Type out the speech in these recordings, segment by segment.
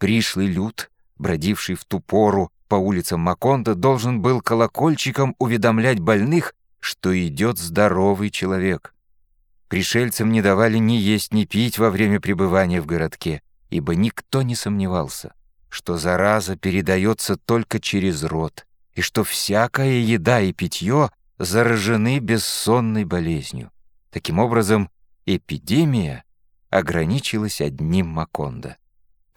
Пришлый люд, бродивший в ту пору по улицам Маконда, должен был колокольчиком уведомлять больных, что идет здоровый человек. Пришельцам не давали ни есть, ни пить во время пребывания в городке, ибо никто не сомневался, что зараза передается только через рот, и что всякая еда и питье заражены бессонной болезнью. Таким образом, эпидемия ограничилась одним Макондо.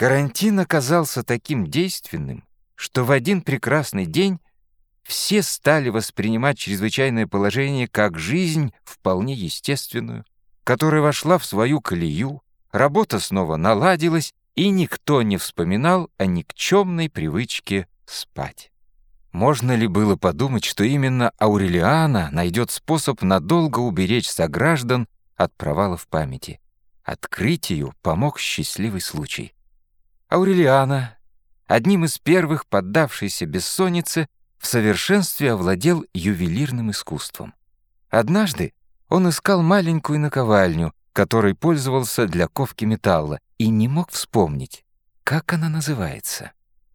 Карантин оказался таким действенным, что в один прекрасный день все стали воспринимать чрезвычайное положение как жизнь вполне естественную, которая вошла в свою колею, работа снова наладилась, и никто не вспоминал о никчемной привычке спать. Можно ли было подумать, что именно Аурелиана найдет способ надолго уберечь сограждан от провалов памяти? Открытию помог счастливый случай. Аурелиана, одним из первых поддавшийся бессоннице, в совершенстве овладел ювелирным искусством. Однажды он искал маленькую наковальню, которой пользовался для ковки металла, и не мог вспомнить, как она называется.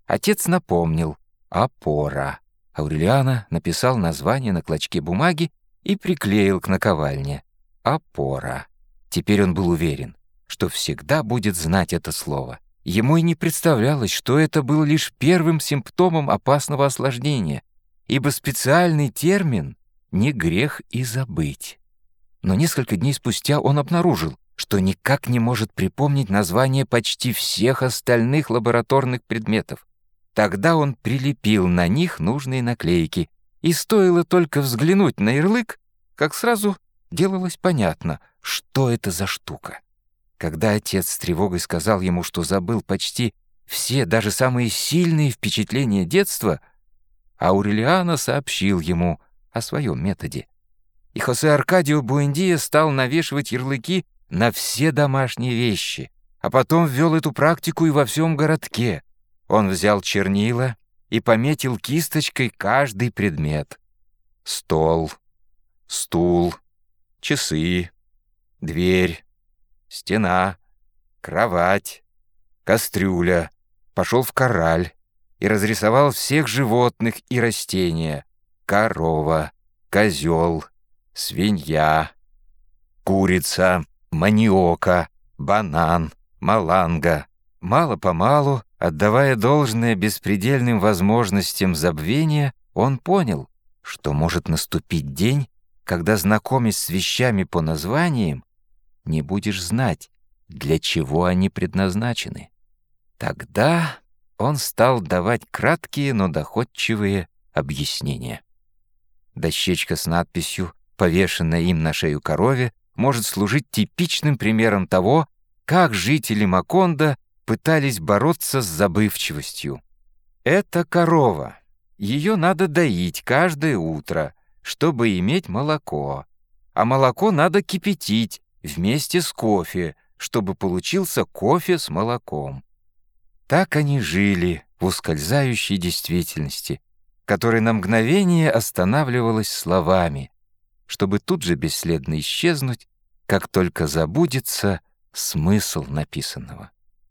Отец напомнил «Опора». Аурелиана написал название на клочке бумаги и приклеил к наковальне «Опора». Теперь он был уверен, что всегда будет знать это слово. Ему и не представлялось, что это было лишь первым симптомом опасного осложнения, ибо специальный термин «не грех и забыть». Но несколько дней спустя он обнаружил, что никак не может припомнить название почти всех остальных лабораторных предметов. Тогда он прилепил на них нужные наклейки, и стоило только взглянуть на ярлык, как сразу делалось понятно, что это за штука. Когда отец с тревогой сказал ему, что забыл почти все, даже самые сильные впечатления детства, Аурелиано сообщил ему о своем методе. И Хосе Аркадио Буэндия стал навешивать ярлыки на все домашние вещи, а потом ввел эту практику и во всем городке. Он взял чернила и пометил кисточкой каждый предмет. Стол, стул, часы, дверь, стена, кровать, кастрюля, пошел в кораль и разрисовал всех животных и растения. Корова, козел, свинья, курица, маниока, банан, маланга. Мало-помалу, отдавая должное беспредельным возможностям забвения, он понял, что может наступить день, когда, знакомясь с вещами по названиям, не будешь знать, для чего они предназначены. Тогда он стал давать краткие, но доходчивые объяснения. Дощечка с надписью, повешенная им на шею корове, может служить типичным примером того, как жители Маконда пытались бороться с забывчивостью. Это корова. Ее надо доить каждое утро, чтобы иметь молоко. А молоко надо кипятить, вместе с кофе, чтобы получился кофе с молоком. Так они жили в ускользающей действительности, которая на мгновение останавливалась словами, чтобы тут же бесследно исчезнуть, как только забудется смысл написанного.